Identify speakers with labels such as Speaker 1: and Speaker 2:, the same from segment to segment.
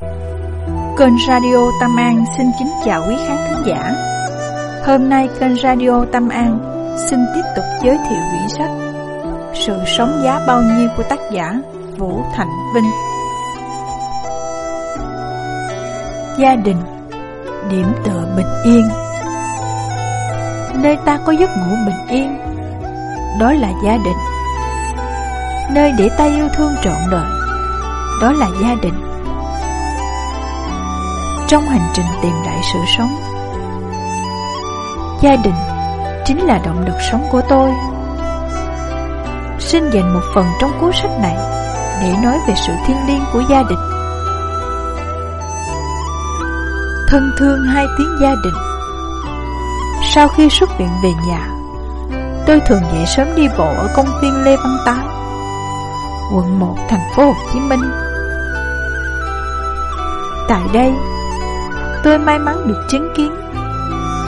Speaker 1: Kênh Radio Tâm An xin kính chào quý khán thính giả. Hôm nay kênh Radio Tâm An xin tiếp tục giới thiệu quyển sách Sự sống giá bao nhiêu của tác giả Vũ Thành Vinh. Gia đình, Điểm tựa bình yên Nơi ta có giấc ngủ bình yên, Đó là gia đình Nơi để ta yêu thương trọn đời, Đó là gia đình trong hành trình tìm lại sự sống. Gia đình chính là động lực sống của tôi. Xin dành một phần trong cuốn sách này Để nói về sự thiêng liêng của gia đình. Thân thương hai tiếng gia đình. Sau khi xuất viện về nhà, Tôi thường dậy sớm đi bộ ở công viên Lê Văn Tám, Quận 1 thành phố Hồ Chí Minh. Tại đây Tôi may mắn được chứng kiến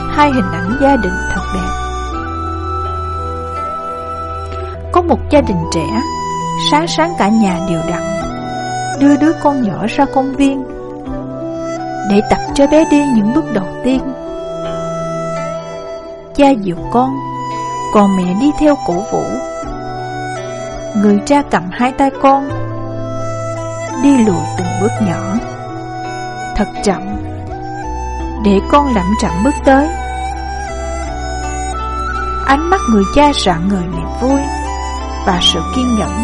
Speaker 1: Hai hình ảnh gia đình thật đẹp Có một gia đình trẻ Sáng sáng cả nhà đều đặn Đưa đứa con nhỏ ra công viên để tập cho bé đi những bước đầu tiên. Cha dìu con, còn mẹ đi theo cổ vũ. Người cha cầm hai tay con, đi lùi từng bước nhỏ, thật chậm, để con lẩm chậm bước tới. Ánh mắt người cha rạng ngời niềm vui và sự kiên nhẫn.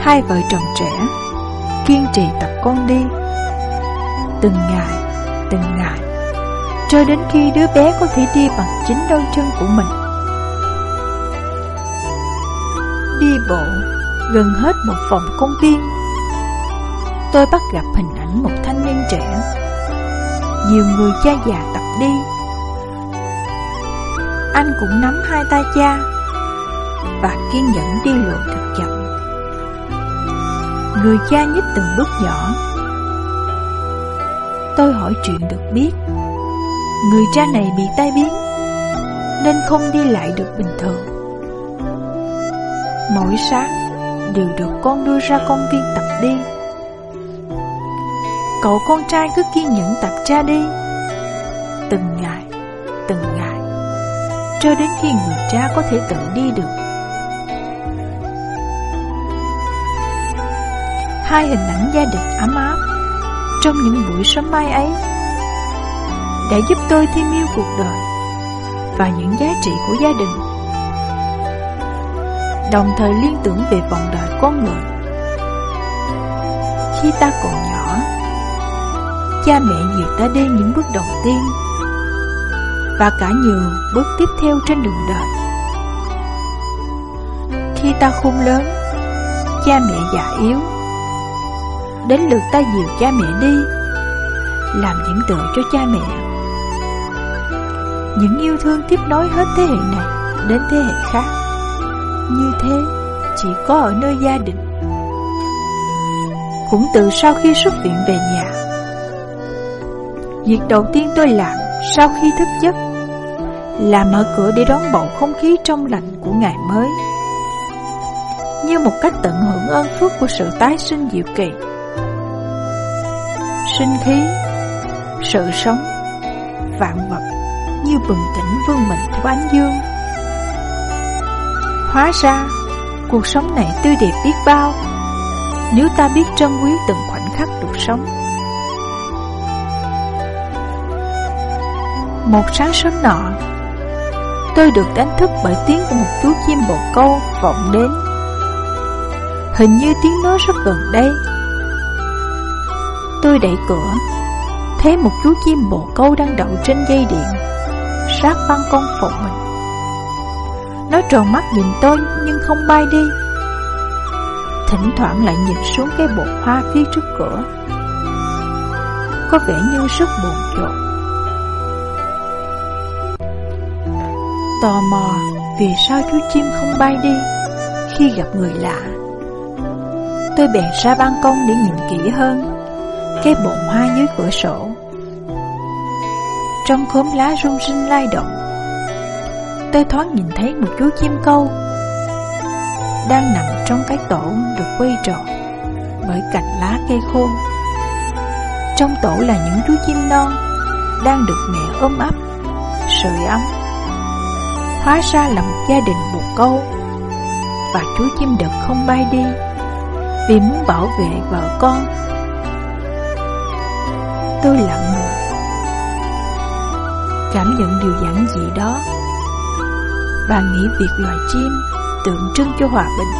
Speaker 1: Hai vợ chồng trẻ kiên trì tập con đi từng ngày, từng ngày, cho đến khi đứa bé có thể đi bằng chính đôi chân của mình. Đi bộ gần hết một vòng công viên, tôi bắt gặp hình ảnh một thanh niên trẻ. Nhiều người cha già tập đi. Anh cũng nắm hai tay cha và kiên nhẫn đi lộ thật chậm. Người cha nhích từng bước nhỏ Tôi hỏi chuyện được biết Người cha này bị tai biến, Nên không đi lại được bình thường Mỗi sáng, Đều được con đưa ra công viên tập đi Cậu con trai cứ kiên nhẫn tập cha đi. Từng ngày Từng ngày, Cho đến khi người cha có thể tự đi được. Hai hình ảnh gia đình ấm áp trong những buổi sớm mai ấy đã giúp tôi thêm yêu cuộc đời và những giá trị của gia đình. Đồng thời liên tưởng về vòng đời con người. Khi ta còn nhỏ cha mẹ dìu ta đi những bước đầu tiên, và cả nhiều bước tiếp theo trên đường đời khi ta khôn lớn, cha mẹ già yếu, Đến lượt ta dìu cha mẹ đi, Làm điểm tựa cho cha mẹ. Những yêu thương tiếp nối hết thế hệ này Đến thế hệ khác, Như thế chỉ có ở nơi gia đình. Cũng từ sau khi xuất viện về nhà Việc đầu tiên tôi làm sau khi thức giấc Là mở cửa để đón bầu không khí trong lành của ngày mới. Như một cách tận hưởng ơn phước của sự tái sinh diệu kỳ. Sinh khí, Sự sống, Vạn vật Như bừng tỉnh vương mình theo ánh dương. Hóa ra, Cuộc sống này tươi đẹp biết bao Nếu ta biết trân quý từng khoảnh khắc được sống. Một sáng sớm nọ. Tôi được đánh thức bởi tiếng của một chú chim bồ câu vọng đến. Hình như tiếng nói rất gần đây. Tôi đẩy cửa, Thấy một chú chim bồ câu đang đậu trên dây điện, Sát băng con phụ mình. Nó tròn mắt nhìn tôi nhưng không bay đi. Thỉnh thoảng lại nhìn xuống cái bột hoa phía trước cửa. Có vẻ như rất buồn chột Tò mò vì sao chú chim không bay đi Khi gặp người lạ Tôi bèn ra ban công để nhìn kỹ hơn cái bồn hoa dưới cửa sổ. Trong khóm lá rung rinh lay động, tôi thoáng nhìn thấy một chú chim câu đang nằm trong cái tổ được quay tròn bởi cành lá cây khô. Trong tổ là những chú chim non đang được mẹ ôm ấp, sưởi ấm. Hóa ra là một gia đình bồ câu và chú chim đực không bay đi vì muốn bảo vệ vợ con. Tôi lặng người, cảm nhận điều giản dị đó và nghĩ việc loài chim tượng trưng cho hòa bình.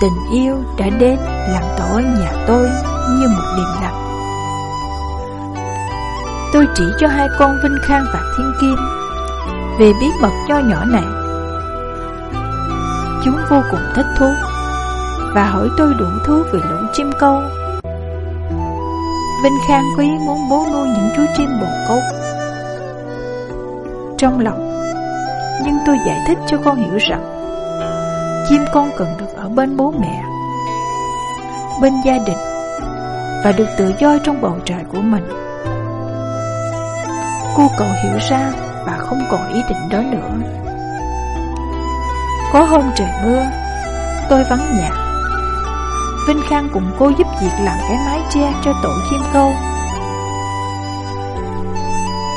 Speaker 1: Tình yêu đã đến làm tổ ở nhà tôi như một điềm lặng. Tôi chỉ cho hai con Vinh Khang và Thiên Kim về bí mật cho nhỏ này. Chúng vô cùng thích thú và hỏi tôi đủ thứ về lũ chim câu. Vinh Khang quý muốn bố nuôi những chú chim bồ câu. Trong lòng, nhưng tôi giải thích cho con hiểu rằng chim con cần được ở bên bố mẹ, bên gia đình và được tự do trong bầu trời của mình. Cô cậu hiểu ra không còn ý định đó nữa. Có hôm trời mưa, tôi vắng nhà. Vinh Khang cùng cô giúp việc làm cái mái che cho tổ chim câu.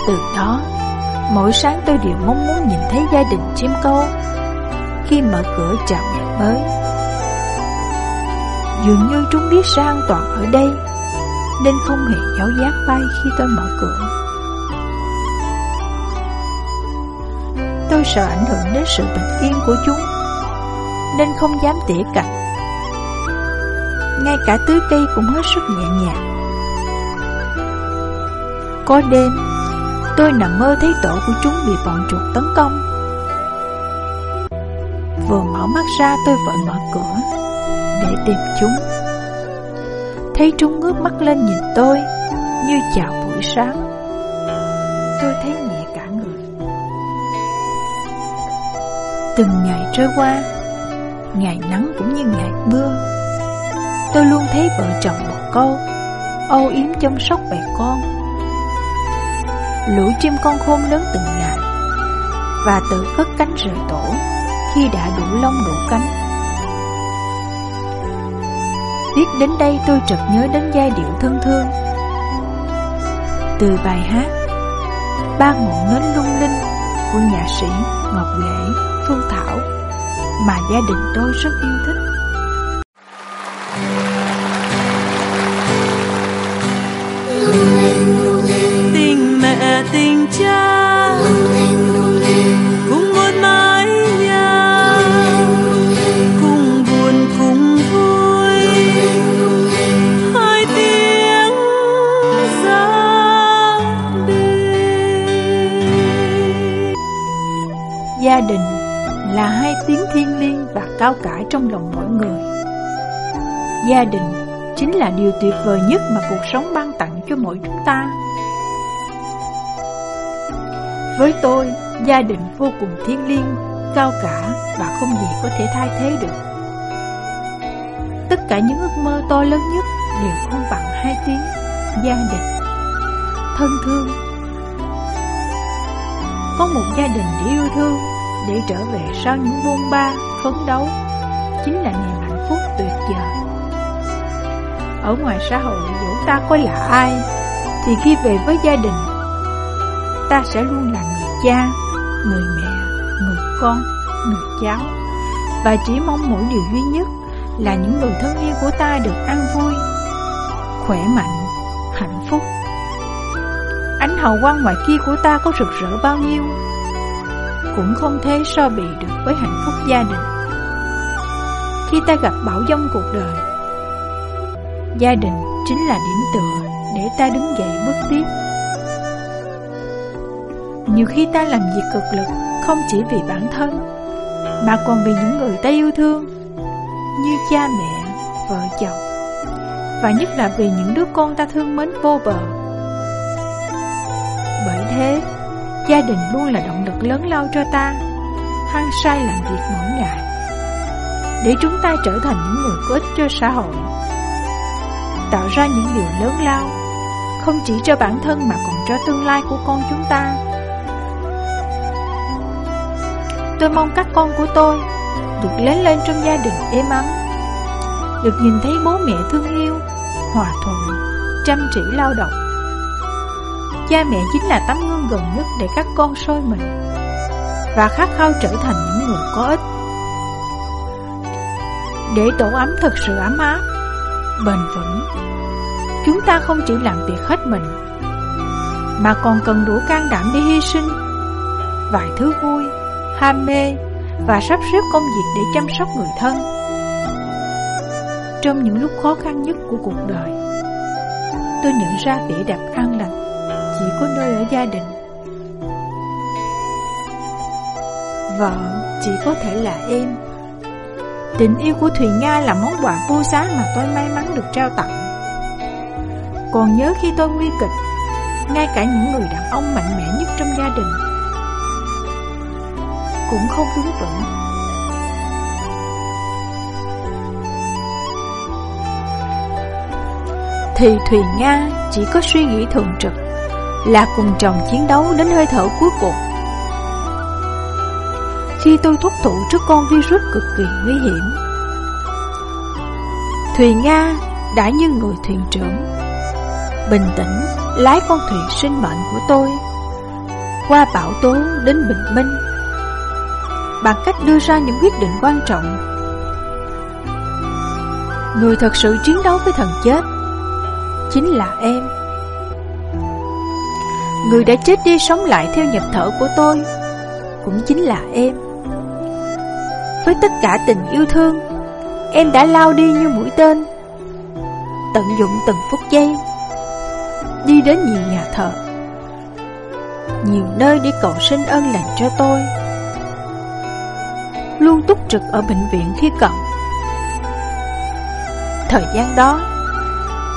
Speaker 1: Từ đó, mỗi sáng tôi đều mong muốn nhìn thấy gia đình chim câu khi mở cửa chào ngày mới. Dường như chúng biết sao an toàn ở đây, nên không hề giáo giác bay khi tôi mở cửa. Tôi sợ ảnh hưởng đến sự bình yên của chúng, nên không dám tỉa cạnh. Ngay cả tưới cây cũng hết sức nhẹ nhàng. Có đêm, tôi nằm mơ thấy tổ của chúng bị bọn chuột tấn công Vừa mở mắt ra tôi vội mở cửa Để tìm chúng Thấy chúng ngước mắt lên nhìn tôi Như chào buổi sáng Tôi thấy Từng ngày trôi qua Ngày nắng cũng như ngày mưa Tôi luôn thấy vợ chồng một câu Âu yếm chăm sóc bè con Lũ chim con khôn lớn từng ngày Và tự cất cánh rời tổ khi đã đủ lông đủ cánh. Viết đến đây tôi chợt nhớ đến giai điệu thân thương. Từ bài hát Ba ngọn nến lung linh của nhạc sĩ Ngọc Lễ, Phương Thảo mà gia đình tôi rất yêu thích. Cao cả trong lòng mỗi người. Gia đình chính là điều tuyệt vời nhất mà cuộc sống ban tặng cho mỗi chúng ta. Với tôi, gia đình vô cùng thiêng liêng, cao cả và không gì có thể thay thế được. Tất cả những ước mơ to lớn nhất đều không bằng hai tiếng gia đình, thân thương. Có một gia đình để yêu thương để trở về sau những buông ba, phấn đấu chính là niềm hạnh phúc tuyệt vời. Ở ngoài xã hội dẫu ta có là ai, thì khi về với gia đình, ta sẽ luôn là người cha, người mẹ, người con, người cháu, và chỉ mong mỗi điều duy nhất là những người thân yêu của ta được an vui, khỏe mạnh, hạnh phúc. Ánh hào quang ngoài kia của ta có rực rỡ bao nhiêu cũng không thể so bì được với hạnh phúc gia đình. Khi ta gặp bão dông cuộc đời, gia đình chính là điểm tựa để ta đứng dậy bước tiếp. Nhiều khi ta làm việc cực lực không chỉ vì bản thân, mà còn vì những người ta yêu thương, như cha mẹ, vợ chồng, và nhất là vì những đứa con ta thương mến vô bờ. Bởi thế, Gia đình luôn là động lực lớn lao cho ta. Hăng say làm việc mỗi ngày Để chúng ta trở thành những người có ích cho xã hội. Tạo ra những điều lớn lao. Không chỉ cho bản thân mà còn cho tương lai của con chúng ta. Tôi mong các con của tôi Được lớn lên trong gia đình êm ấm, Được nhìn thấy bố mẹ thương yêu, Hòa thuận, Chăm chỉ lao động Cha mẹ chính là tấm gương gần nhất Để các con soi mình Và khát khao trở thành những người có ích. Để tổ ấm thật sự ấm áp, Bền vững, Chúng ta không chỉ làm việc hết mình, Mà còn cần đủ can đảm để hy sinh Vài thứ vui, Ham mê Và sắp xếp công việc để chăm sóc người thân Trong những lúc khó khăn nhất của cuộc đời. Tôi nhận ra vẻ đẹp an lành có nơi ở gia đình. Vợ chỉ có thể là em. Tình yêu của Thùy Nga là món quà vô giá mà tôi may mắn được trao tặng. Còn nhớ khi tôi nguy kịch, Ngay cả những người đàn ông mạnh mẽ nhất trong gia đình Cũng không đứng vững Thì Thùy Nga chỉ có suy nghĩ thường trực. Là cùng chồng chiến đấu đến hơi thở cuối cùng Khi tôi thúc thủ trước con virus cực kỳ nguy hiểm, Thùy Nga đã như người thuyền trưởng, bình tĩnh lái con thuyền sinh mệnh của tôi qua bão tố đến bình minh bằng cách đưa ra những quyết định quan trọng. Người thật sự chiến đấu với thần chết chính là em. Người đã chết đi sống lại theo nhịp thở của tôi cũng chính là em. Với tất cả tình yêu thương, em đã lao đi như mũi tên, tận dụng từng phút giây đi đến nhiều nhà thờ. Nhiều nơi đi cầu xin ơn lành cho tôi. Luôn túc trực ở bệnh viện khi cần. Thời gian đó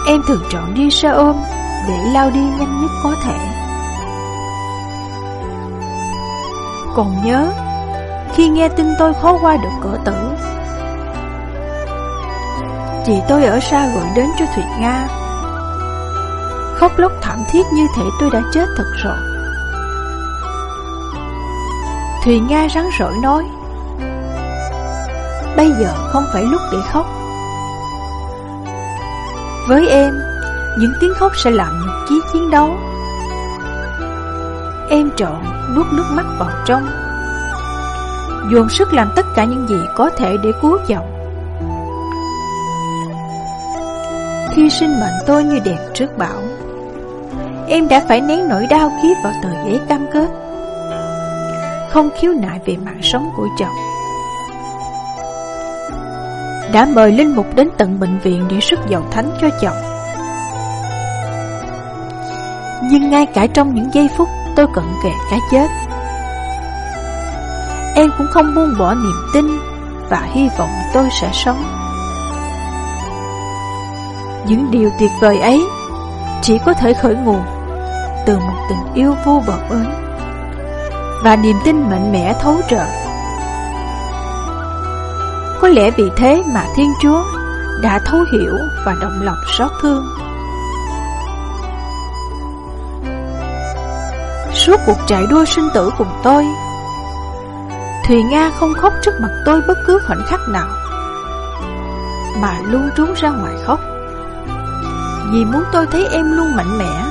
Speaker 1: Em thường chọn đi xe ôm Để lao đi nhanh nhất có thể. Còn nhớ. Khi nghe tin tôi khó qua được cửa tử. Chị tôi ở xa gọi đến cho Thụy Nga. Khóc lóc thảm thiết như thể tôi đã chết thật rồi. Thùy Nga rắn rỏi nói, Bây giờ không phải lúc để khóc. Với em, Những tiếng khóc sẽ làm nhục chí chiến đấu. Em chọn nuốt nước mắt vào trong. Dồn sức làm tất cả những gì có thể để cứu chồng. Khi sinh mệnh tôi như đèn trước bão, Em đã phải nén nỗi đau ký vào tờ giấy cam kết, Không khiếu nại về mạng sống của chồng. Đã mời Linh Mục đến tận bệnh viện để sức dầu thánh cho chồng. Nhưng ngay cả trong những giây phút tôi cận kề cái chết Em cũng không buông bỏ niềm tin Và hy vọng tôi sẽ sống Những điều tuyệt vời ấy Chỉ có thể khởi nguồn từ một tình yêu vô bờ bến và niềm tin mạnh mẽ thấu trời. Có lẽ vì thế mà Thiên Chúa đã thấu hiểu và động lòng xót thương. Suốt cuộc chạy đua sinh tử cùng tôi, Thùy Nga không khóc trước mặt tôi bất cứ khoảnh khắc nào, mà luôn trốn ra ngoài khóc. Vì muốn tôi thấy em luôn mạnh mẽ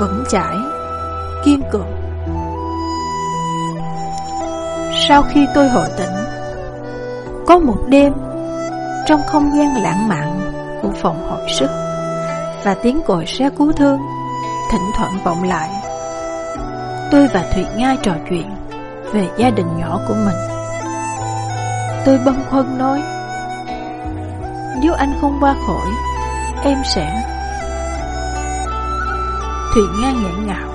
Speaker 1: vững chãi, kiên cường. Sau khi tôi hồi tỉnh, có một đêm, trong không gian lãng mạn của phòng hồi sức và tiếng còi xe cứu thương thỉnh thoảng vọng lại, tôi và Thụy Nga trò chuyện về gia đình nhỏ của mình. Tôi bâng khuâng nói, nếu anh không qua khỏi, em sẽ Thụy Nga nghẹn ngạo,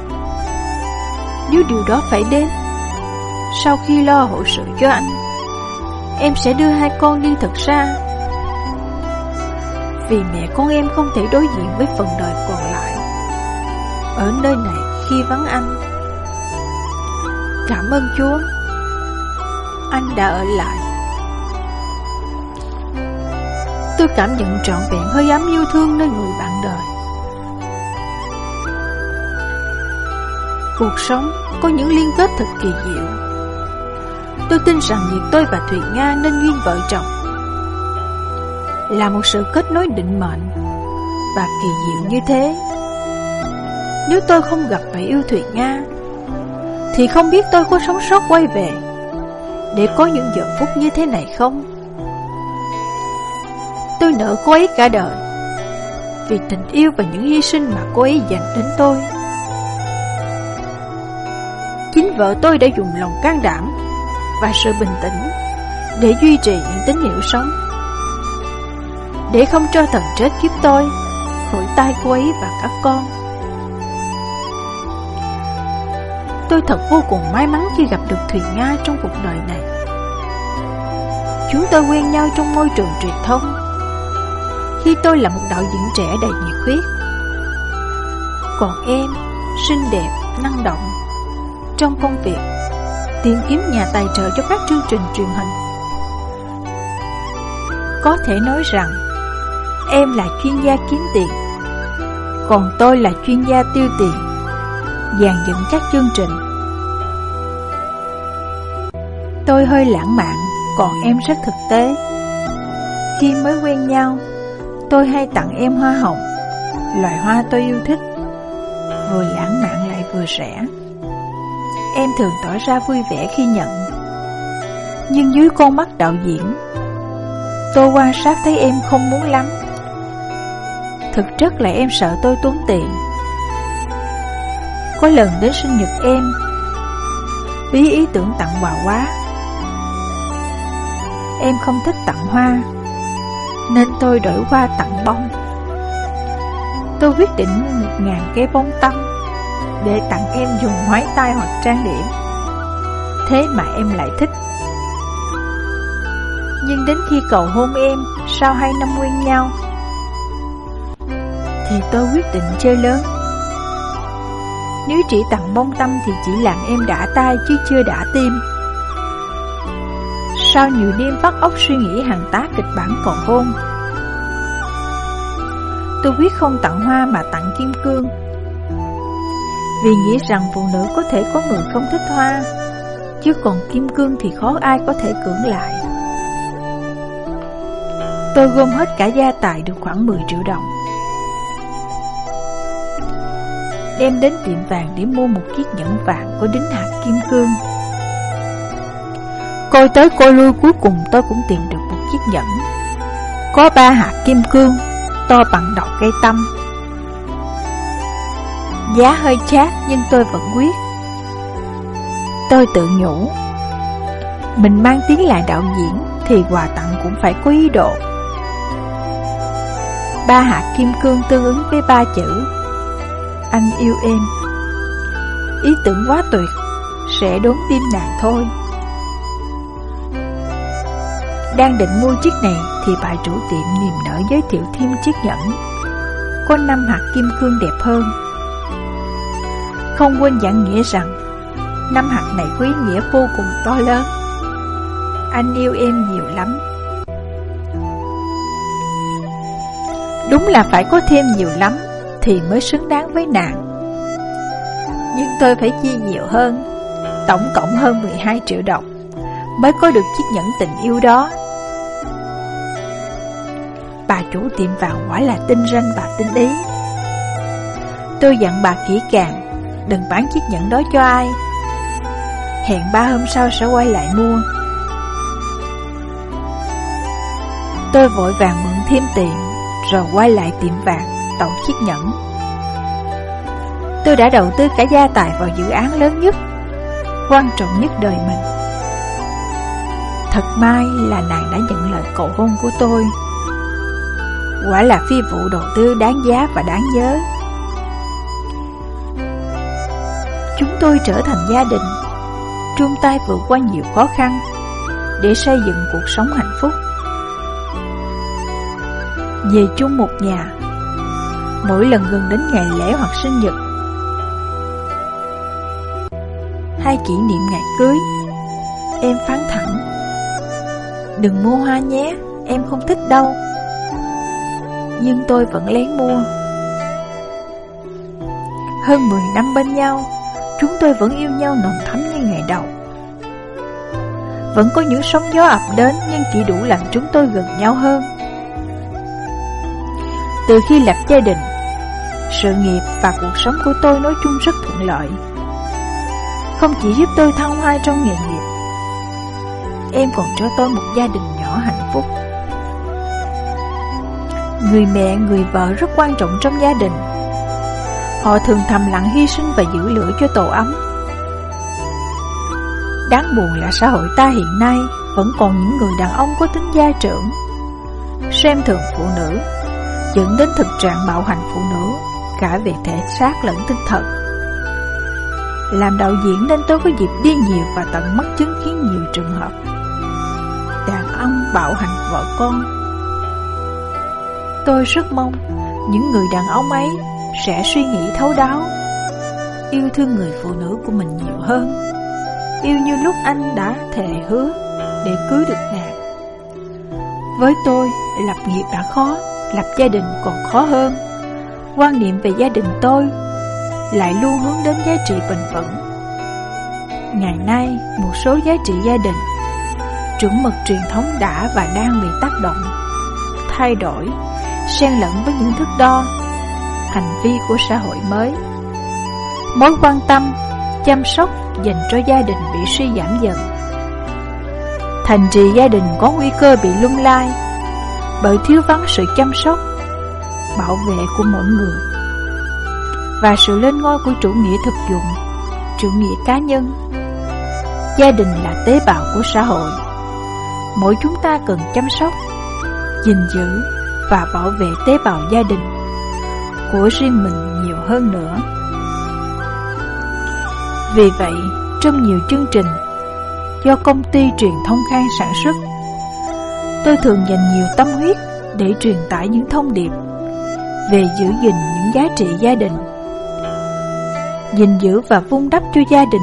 Speaker 1: Nếu điều đó phải đến Sau khi lo hậu sự cho anh Em sẽ đưa hai con đi thật xa Vì mẹ con em không thể đối diện với phần đời còn lại Ở nơi này khi vắng anh Cảm ơn Chúa. Anh đã ở lại. Tôi cảm nhận trọn vẹn hơi ấm yêu thương nơi người bạn đời. Cuộc sống có những liên kết thật kỳ diệu. Tôi tin rằng việc tôi và Thụy Nga nên duyên vợ chồng Là một sự kết nối định mệnh Và kỳ diệu như thế. Nếu tôi không gặp và yêu Thụy Nga thì không biết tôi có sống sót quay về Để có những giờ phút như thế này không? Tôi nợ cô ấy cả đời Vì tình yêu và những hy sinh mà cô ấy dành đến tôi. Chính vợ tôi đã dùng lòng can đảm Và sự bình tĩnh Để duy trì những tín hiệu sống, Để không cho thần chết kiếp tôi, Khỏi tay cô ấy và các con. Tôi thật vô cùng may mắn khi gặp được Thùy Nga trong cuộc đời này. Chúng tôi quen nhau trong môi trường truyền thông. Khi tôi là một đạo diễn trẻ đầy nhiệt huyết Còn em, xinh đẹp, năng động. Trong công việc Tìm kiếm nhà tài trợ cho các chương trình truyền hình. Có thể nói rằng Em là chuyên gia kiếm tiền Còn tôi là chuyên gia tiêu tiền dàn dựng các chương trình. Tôi hơi lãng mạn, Còn em rất thực tế. Khi mới quen nhau, Tôi hay tặng em hoa hồng, Loài hoa tôi yêu thích. Vừa lãng mạn lại vừa rẻ. Em thường tỏ ra vui vẻ khi nhận. Nhưng dưới con mắt đạo diễn, Tôi quan sát thấy em không muốn lắm. Thực chất là em sợ tôi tốn tiền. Có lần đến sinh nhật em. Ý ý tưởng tặng quà quá, Em không thích tặng hoa, Nên tôi đổi qua tặng bông. Tôi quyết định một ngàn cây bông tâm để tặng em dùng ngoái tay hoặc trang điểm. Thế mà em lại thích. Nhưng đến khi cầu hôn em Sau hai năm quen nhau, Thì tôi quyết định chơi lớn. Nếu chỉ tặng bông tâm Thì chỉ làm em đã tay chứ chưa đã tim. Sau nhiều đêm bắt óc suy nghĩ hàng tá kịch bản cầu hôn. Tôi quyết không tặng hoa mà tặng kim cương. Vì nghĩ rằng phụ nữ có thể có người không thích hoa, Chứ còn kim cương thì khó ai có thể cưỡng lại. Tôi gom hết cả gia tài được khoảng 10 triệu đồng. Đem đến tiệm vàng để mua một chiếc nhẫn vàng có đính hạt kim cương. Coi tới coi lui cuối cùng tôi cũng tìm được một chiếc nhẫn. Có ba hạt kim cương, To bằng đầu cây tâm. Giá hơi chát nhưng tôi vẫn quyết. Tôi tự nhủ, Mình mang tiếng là đạo diễn Thì quà tặng cũng phải có ý độ Ba hạt kim cương tương ứng với ba chữ anh yêu em. Ý tưởng quá tuyệt, Sẽ đốn tim nàng thôi. Đang định mua chiếc này Thì bà chủ tiệm niềm nở giới thiệu thêm chiếc nhẫn. Có năm hạt kim cương đẹp hơn. Không quên giảng nghĩa rằng, Năm hạt này có ý nghĩa vô cùng to lớn. Anh yêu em nhiều lắm. Đúng là phải có thêm nhiều lắm. Thì mới xứng đáng với nàng. Nhưng tôi phải chi nhiều hơn, Tổng cộng hơn 12 triệu đồng, Mới có được chiếc nhẫn tình yêu đó. Bà chủ tiệm vàng quả là tinh ranh và tinh ý. Tôi dặn bà kỹ càng, Đừng bán chiếc nhẫn đó cho ai. Hẹn ba hôm sau sẽ quay lại mua. Tôi vội vàng mượn thêm tiền, Rồi quay lại tiệm vàng. Tậu chiếc nhẫn. Tôi đã đầu tư cả gia tài vào dự án lớn nhất, Quan trọng nhất đời mình. Thật may là nàng đã nhận lời cầu hôn của tôi. Quả là phi vụ đầu tư đáng giá và đáng nhớ. Chúng tôi trở thành gia đình Trung tay vượt qua nhiều khó khăn Để xây dựng cuộc sống hạnh phúc. Về chung một nhà Mỗi lần gần đến ngày lễ hoặc sinh nhật. Hay kỷ niệm ngày cưới Em phán thẳng. Đừng mua hoa nhé Em không thích đâu. Nhưng tôi vẫn lén mua. Hơn 10 năm bên nhau Chúng tôi vẫn yêu nhau nồng thắm như ngày đầu. Vẫn có những sóng gió ập đến Nhưng chỉ đủ làm chúng tôi gần nhau hơn. Từ khi lập gia đình, sự nghiệp và cuộc sống của tôi nói chung rất thuận lợi. Không chỉ giúp tôi thăng hoa trong nghề nghiệp, em còn cho tôi một gia đình nhỏ hạnh phúc. Người mẹ, người vợ rất quan trọng trong gia đình. Họ thường thầm lặng hy sinh và giữ lửa cho tổ ấm. Đáng buồn là xã hội ta hiện nay vẫn còn những người đàn ông có tính gia trưởng, xem thường phụ nữ, dẫn đến thực trạng bạo hành phụ nữ cả về thể xác lẫn tinh thần. Làm đạo diễn nên tôi có dịp đi nhiều và tận mắt chứng kiến nhiều trường hợp đàn ông bạo hành vợ con. Tôi rất mong những người đàn ông ấy sẽ suy nghĩ thấu đáo, yêu thương người phụ nữ của mình nhiều hơn, yêu như lúc anh đã thề hứa để cưới được nàng. Với tôi, lập nghiệp đã khó, lập gia đình còn khó hơn. Quan niệm về gia đình tôi lại luôn hướng đến giá trị bình vững. Ngày nay, một số giá trị gia đình, chuẩn mực truyền thống đã và đang bị tác động, thay đổi, xen lẫn với những thước đo, hành vi của xã hội mới. Mối quan tâm, chăm sóc dành cho gia đình bị suy giảm dần. Thành trì gia đình có nguy cơ bị lung lai bởi thiếu vắng sự chăm sóc, bảo vệ của mỗi người và sự lên ngôi của chủ nghĩa thực dụng, chủ nghĩa cá nhân. Gia đình là tế bào của xã hội. Mỗi chúng ta cần chăm sóc, gìn giữ và bảo vệ tế bào gia đình của riêng mình nhiều hơn nữa. Vì vậy, trong nhiều chương trình do công ty truyền thông khang sản xuất, tôi thường dành nhiều tâm huyết để truyền tải những thông điệp về giữ gìn những giá trị gia đình gìn giữ và vun đắp cho gia đình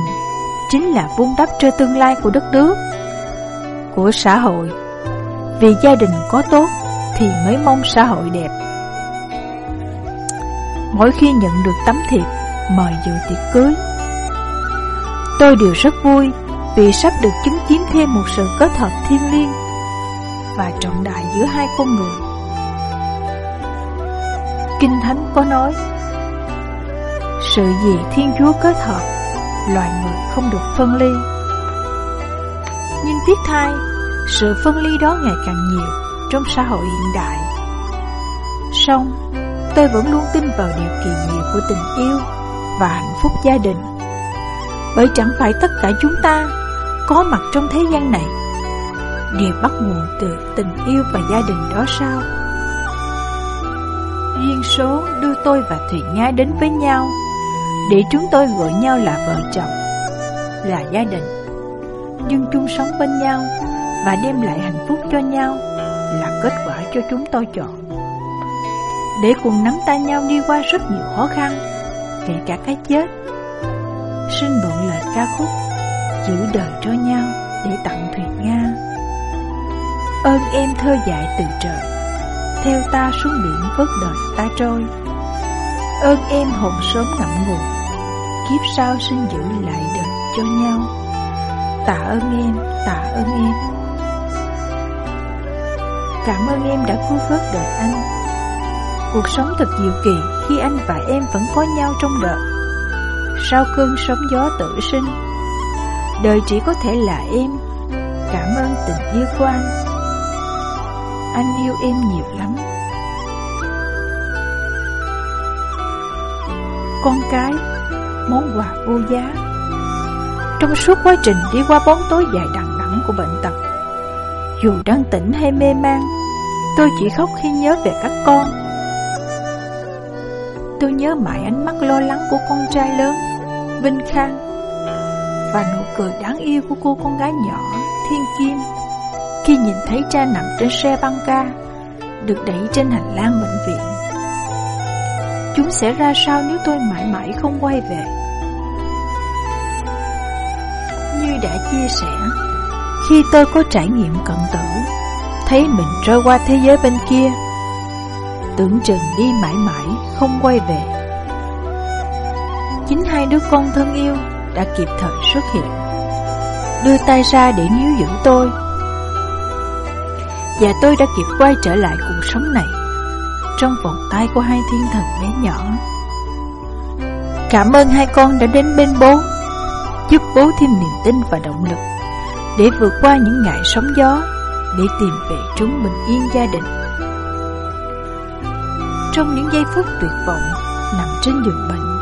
Speaker 1: chính là vun đắp cho tương lai của đất nước, của xã hội. Vì gia đình có tốt thì mới mong xã hội đẹp. Mỗi khi nhận được tấm thiệp mời dự tiệc cưới, tôi đều rất vui vì sắp được chứng kiến thêm một sự kết hợp thiêng liêng và trọng đại giữa hai con người. Kinh Thánh có nói, sự gì Thiên Chúa kết hợp, Loài người không được phân ly. Nhưng tiếc thay Sự phân ly đó ngày càng nhiều Trong xã hội hiện đại. Song, Tôi vẫn luôn tin vào điều kỳ diệu của tình yêu Và hạnh phúc gia đình. Bởi chẳng phải tất cả chúng ta Có mặt trong thế gian này Đều bắt nguồn từ tình yêu và gia đình đó sao? Duyên số đưa tôi và Thủy Nga đến với nhau để chúng tôi gọi nhau là vợ chồng, là gia đình, nhưng chung sống bên nhau và đem lại hạnh phúc cho nhau là kết quả cho chúng tôi chọn. Để cùng nắm tay nhau đi qua rất nhiều khó khăn, kể cả cái chết. Xin mượn lời ca khúc Giữ đời cho nhau để tặng Thủy Nga. Ơn em thơ dại từ trời, theo ta xuống biển vớt đời ta trôi. Ơn em hồn sớm ngậm ngùi kiếp sau xin giữ lại đời cho nhau. Tạ ơn em, tạ ơn em. Cảm ơn em đã cứu vớt đời anh. Cuộc sống thật diệu kỳ khi anh và em vẫn có nhau trong đời Sau cơn sóng gió tự sinh Đời chỉ có thể là em. Cảm ơn tình yêu của anh. Anh yêu em nhiều lắm Con cái món quà vô giá. Trong suốt quá trình đi qua bóng tối dài đằng đẵng của bệnh tật, dù đang tỉnh hay mê man, tôi chỉ khóc khi nhớ về các con. Tôi nhớ mãi ánh mắt lo lắng của con trai lớn, Vinh Khang, và nụ cười đáng yêu của cô con gái nhỏ, Thiên Kim, khi nhìn thấy cha nằm trên xe băng ca, được đẩy trên hành lang bệnh viện. Chúng sẽ ra sao nếu tôi mãi mãi không quay về? Như đã chia sẻ, khi tôi có trải nghiệm cận tử, thấy mình trôi qua thế giới bên kia, tưởng chừng đi mãi mãi không quay về. Chính hai đứa con thân yêu đã kịp thời xuất hiện, đưa tay ra để níu giữ tôi. Và tôi đã kịp quay trở lại cuộc sống này, trong vòng tay của hai thiên thần bé nhỏ. Cảm ơn hai con đã đến bên bố, giúp bố thêm niềm tin và động lực để vượt qua những ngày sóng gió, để tìm về chúng bình yên gia đình. Trong những giây phút tuyệt vọng, nằm trên giường bệnh,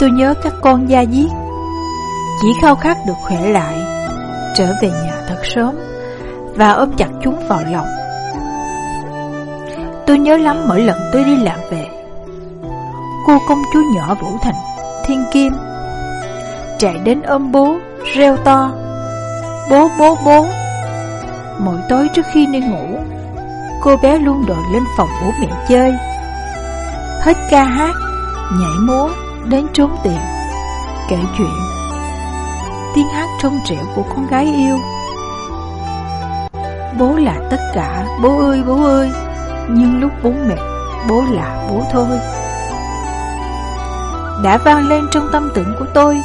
Speaker 1: tôi nhớ các con gia diết, chỉ khao khát được khỏe lại, trở về nhà thật sớm và ôm chặt chúng vào lòng. Tôi nhớ lắm mỗi lần tôi đi làm về. Cô công chúa nhỏ Vũ Thành, Thiên Kim, Chạy đến ôm bố, Reo to, Bố bố bố. Mỗi tối trước khi đi ngủ, Cô bé luôn đòi lên phòng bố mẹ chơi, Hết ca hát, Nhảy múa, Đến trốn tiền Kể chuyện, Tiếng hát trong trẻo của con gái yêu. Bố là tất cả. Bố ơi bố ơi. Nhưng lúc bố mệt, Bố là bố thôi. Đã vang lên trong tâm tưởng của tôi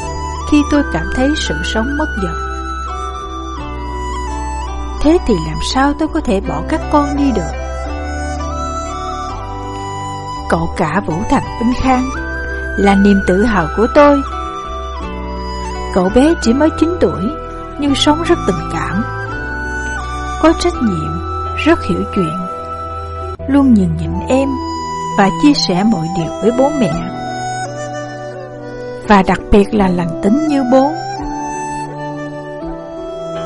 Speaker 1: Khi tôi cảm thấy sự sống mất dần. Thế thì làm sao tôi có thể bỏ các con đi được? Cậu cả Vũ Thành Vinh Khang Là niềm tự hào của tôi. Cậu bé chỉ mới 9 tuổi Nhưng sống rất tình cảm. Có trách nhiệm, Rất hiểu chuyện. Luôn nhường nhịn em Và chia sẻ mọi điều với bố mẹ. Và đặc biệt là lành tính như bố.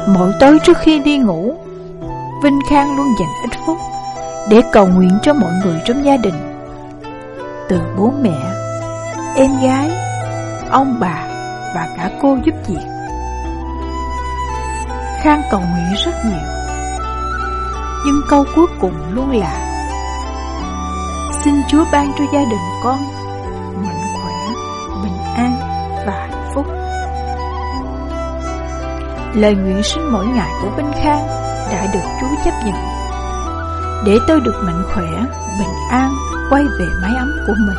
Speaker 1: Mỗi tối trước khi đi ngủ, Vinh Khang luôn dành ít phút Để cầu nguyện cho mọi người trong gia đình. Từ bố mẹ, Em gái, Ông bà Và cả cô giúp việc. Khang cầu nguyện rất nhiều. Nhưng câu cuối cùng luôn là Xin Chúa ban cho gia đình con Mạnh khỏe, bình an và hạnh phúc. Lời nguyện sinh mỗi ngày của Vinh Khang đã được Chúa chấp nhận. Để tôi được mạnh khỏe, bình an, quay về mái ấm của mình.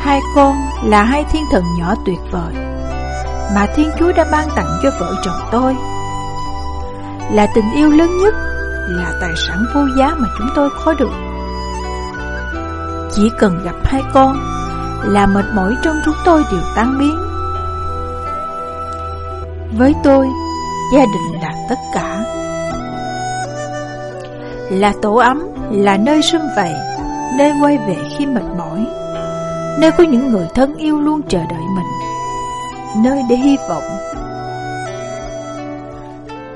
Speaker 1: Hai con là hai thiên thần nhỏ tuyệt vời Mà Thiên Chúa đã ban tặng cho vợ chồng tôi. Là tình yêu lớn nhất là tài sản vô giá mà chúng tôi có được. Chỉ cần gặp hai con Là mệt mỏi trong chúng tôi đều tan biến. Với tôi, gia đình là tất cả. Là tổ ấm, là nơi sum vầy Nơi quay về khi mệt mỏi Nơi có những người thân yêu luôn chờ đợi mình Nơi để hy vọng.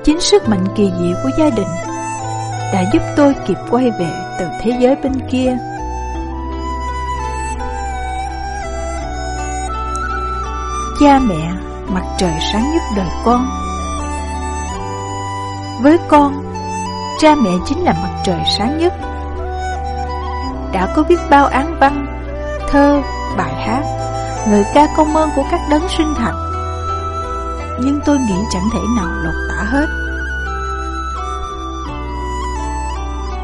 Speaker 1: Chính sức mạnh kỳ diệu của gia đình đã giúp tôi kịp quay về từ thế giới bên kia Cha mẹ mặt trời sáng nhất đời con. Với con, cha mẹ chính là mặt trời sáng nhất. Đã có biết bao án văn, thơ, bài hát, người ca công ơn của các đấng sinh thành. Nhưng tôi nghĩ chẳng thể nào lột tả hết.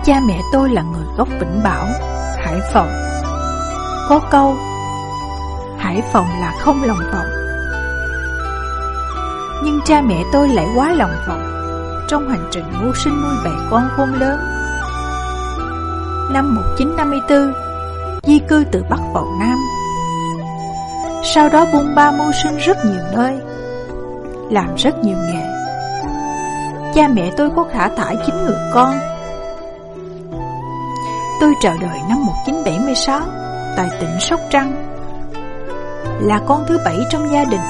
Speaker 1: Cha mẹ tôi là người gốc Vĩnh Bảo, Hải Phòng. Có câu, Hải Phòng là không lòng vòng nhưng cha mẹ tôi lại quá lòng vọng Trong hành trình mưu sinh nuôi bè con khôn lớn. Năm 1954 Di cư từ Bắc vào Nam. Sau đó buôn ba mưu sinh rất nhiều nơi Làm rất nhiều nghề. Cha mẹ tôi có khả thải chín người con Tôi chào đời năm 1976 Tại tỉnh Sóc Trăng Là con thứ bảy trong gia đình.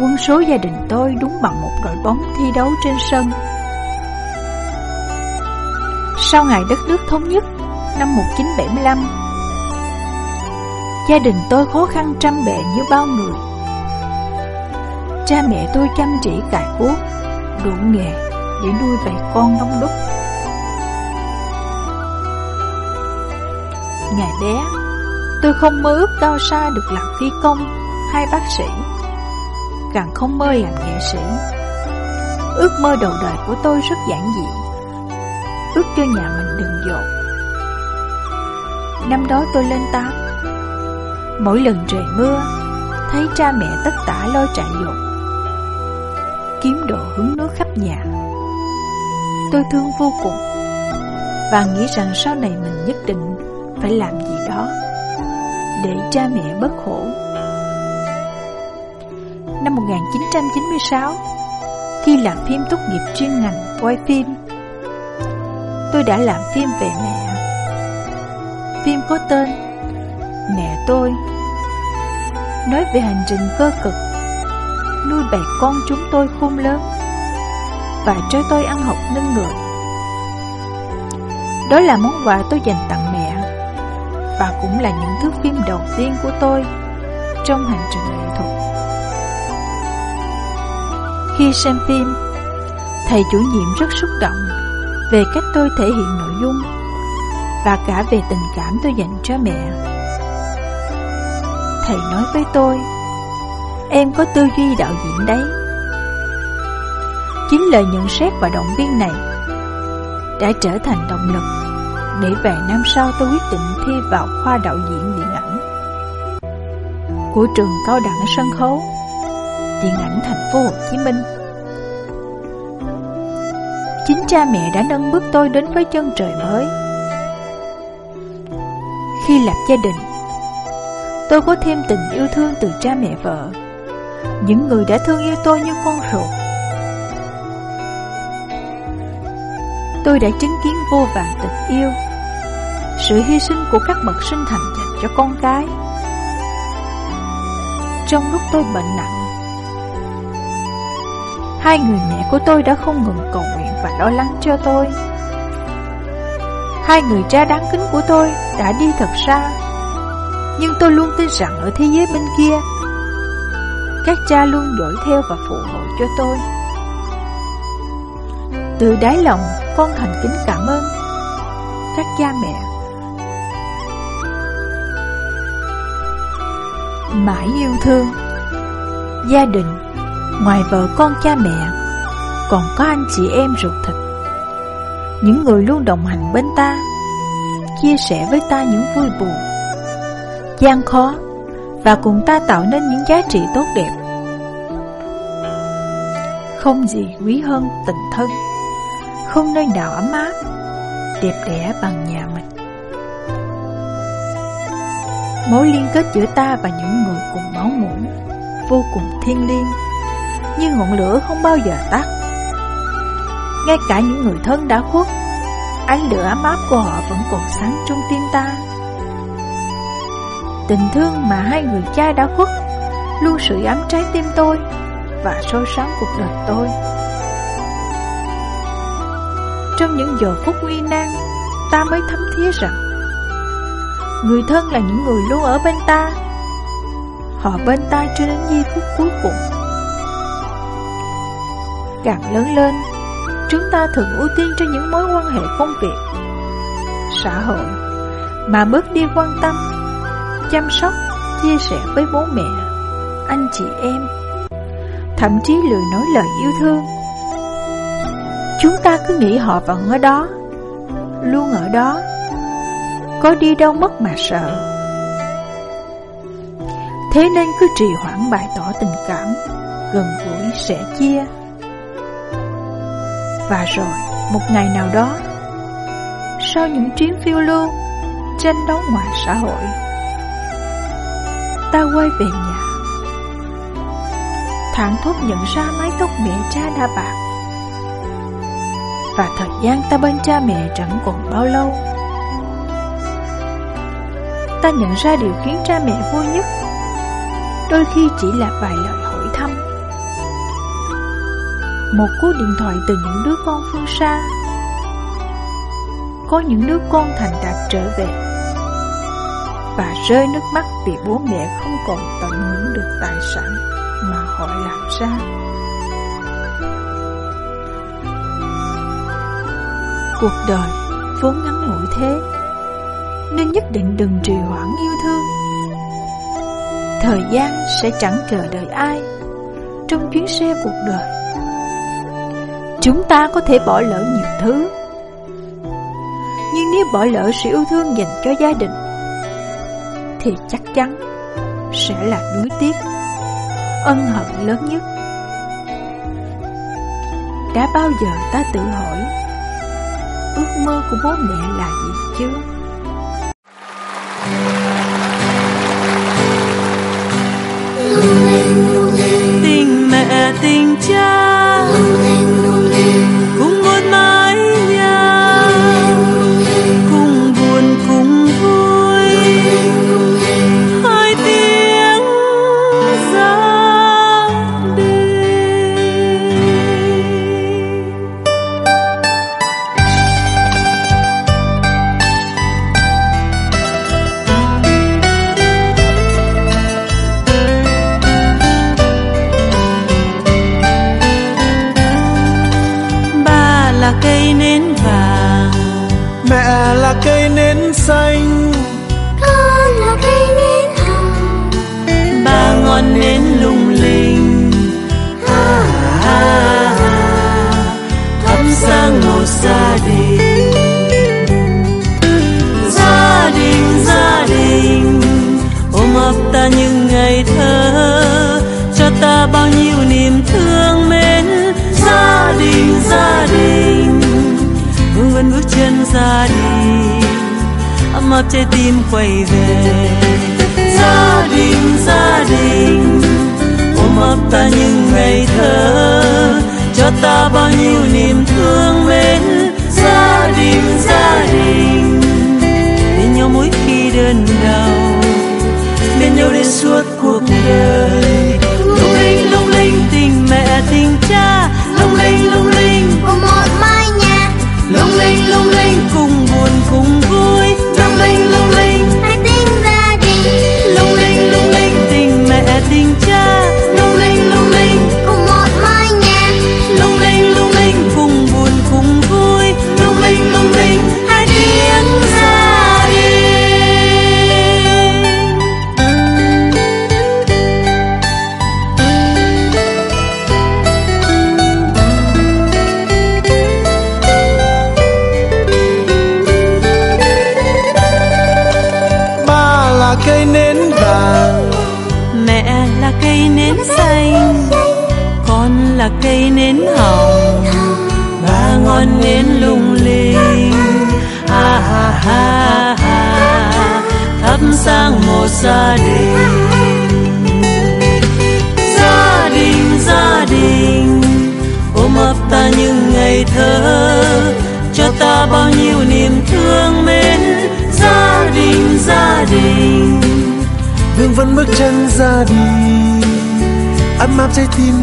Speaker 1: Quân số gia đình tôi đúng bằng một đội bóng thi đấu trên sân. Sau ngày đất nước thống nhất năm 1975 Gia đình tôi khó khăn trăm bề như bao người. Cha mẹ tôi chăm chỉ cải cuốc, ruộng nghề để nuôi vài con đông đúc. Ngày bé, tôi không mơ ước cao xa được làm phi công hay bác sĩ càng không mơ làm nghệ sĩ. Ước mơ đầu đời của tôi rất giản dị, ước cho nhà mình đừng dột. Năm đó tôi lên tám, mỗi lần trời mưa, thấy cha mẹ tất tả lôi chạy dột, kiếm đồ hứng nước khắp nhà. Tôi thương vô cùng, Và nghĩ rằng sau này mình nhất định phải làm gì đó Để cha mẹ bớt khổ. Năm 1996 Khi làm phim tốt nghiệp chuyên ngành quay phim, Tôi đã làm phim về mẹ. Phim có tên Mẹ tôi. Nói về hành trình cơ cực, Nuôi bảy con chúng tôi khôn lớn Và cho tôi ăn học nên người Đó là món quà tôi dành tặng và cũng là những thước phim đầu tiên của tôi Trong hành trình nghệ thuật. Khi xem phim, Thầy chủ nhiệm rất xúc động Về cách tôi thể hiện nội dung Và cả về tình cảm tôi dành cho mẹ. Thầy nói với tôi, Em có tư duy đạo diễn đấy. Chính lời nhận xét và động viên này Đã trở thành động lực để vài năm sau tôi quyết định thi vào khoa đạo diễn điện ảnh. Của trường cao đẳng sân khấu, Điện ảnh thành phố Hồ Chí Minh. Chính cha mẹ đã nâng bước tôi đến với chân trời mới. Khi lập gia đình, Tôi có thêm tình yêu thương từ cha mẹ vợ. Những người đã thương yêu tôi như con ruột. Tôi đã chứng kiến vô vàn tình yêu. Sự hy sinh của các bậc sinh thành dành cho con cái. Trong lúc tôi bệnh nặng, Hai người mẹ của tôi đã không ngừng cầu nguyện và lo lắng cho tôi. Hai người cha đáng kính của tôi đã đi thật xa, nhưng tôi luôn tin rằng ở thế giới bên kia, Các cha luôn dõi theo và phù hộ cho tôi. Từ đáy lòng, con thành kính cảm ơn Các cha mẹ Mãi yêu thương Gia đình Ngoài vợ con cha mẹ Còn có anh chị em ruột thịt Những người luôn đồng hành bên ta Chia sẻ với ta những vui buồn gian khó và cùng ta tạo nên những giá trị tốt đẹp. Không gì quý hơn tình thân, không nơi nào ấm áp, đẹp đẽ bằng nhà mình. Mối liên kết giữa ta và những người cùng máu mủ vô cùng thiêng liêng, như ngọn lửa không bao giờ tắt. Ngay cả những người thân đã khuất, ánh lửa ấm áp của họ vẫn còn sáng trong tim ta. Tình thương mà hai người cha đã khuất Luôn sưởi ấm trái tim tôi Và soi sáng cuộc đời tôi Trong những giờ phút nguy nan Ta mới thấm thía rằng Người thân là những người luôn ở bên ta Họ bên ta cho đến giây phút cuối cùng Càng lớn lên Chúng ta thường ưu tiên cho những mối quan hệ công việc Xã hội Mà bớt đi quan tâm chăm sóc, chia sẻ với bố mẹ, anh chị em, thậm chí lười nói lời yêu thương. Chúng ta cứ nghĩ họ vẫn ở đó, luôn ở đó, có đi đâu mất mà sợ. Thế nên cứ trì hoãn bày tỏ tình cảm, gần gũi sẽ chia. Và rồi, một ngày nào đó, sau những chuyến phiêu lưu, tranh đấu ngoài xã hội, ta quay về nhà Thẳng thốt nhận ra mái tóc mẹ cha đã bạc Và thời gian ta bên cha mẹ chẳng còn bao lâu Ta nhận ra điều khiến cha mẹ vui nhất. Đôi khi chỉ là vài lời hỏi thăm. Một cú điện thoại từ những đứa con phương xa. Có những đứa con thành đạt trở về. Và rơi nước mắt vì bố mẹ không còn tận hưởng được tài sản mà họ làm ra. Cuộc đời vốn ngắn ngủi thế, nên nhất định đừng trì hoãn yêu thương. Thời gian sẽ chẳng chờ đợi ai trong chuyến xe cuộc đời. Chúng ta có thể bỏ lỡ nhiều thứ, nhưng nếu bỏ lỡ sự yêu thương dành cho gia đình, thì chắc chắn sẽ là nuối tiếc, ân hận lớn nhất. Đã bao giờ ta tự hỏi ước mơ của bố mẹ là gì
Speaker 2: chưa? 家。là cây nến vàng.
Speaker 3: Mẹ là cây nến xanh.
Speaker 4: Con là cây nến hồng.
Speaker 2: Ba ngọn nến lung linh. À, à, à, thắp sáng ngôi gia đình. Gia đình gia đình. Ôm ấp ta những ngày thơ. Cho ta bao nhiêu niềm vẫn bước chân ra đi. Ấm áp trái tim quay về. Gia đình gia đình, ôm ấp ta những ngày thơ. Cho ta bao nhiêu niềm thương mến. Gia đình gia đình. Bên nhau mỗi khi đơn đau. Bên nhau đến suốt cuộc đời.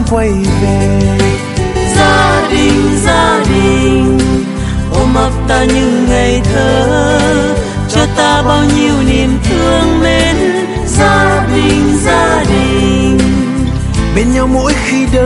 Speaker 3: quay về.
Speaker 2: Gia đình gia đình ôm ấp ta như ngày thơ. Cho ta bao nhiêu niềm thương mến. Gia đình gia đình.
Speaker 3: Bên nhau mỗi khi đến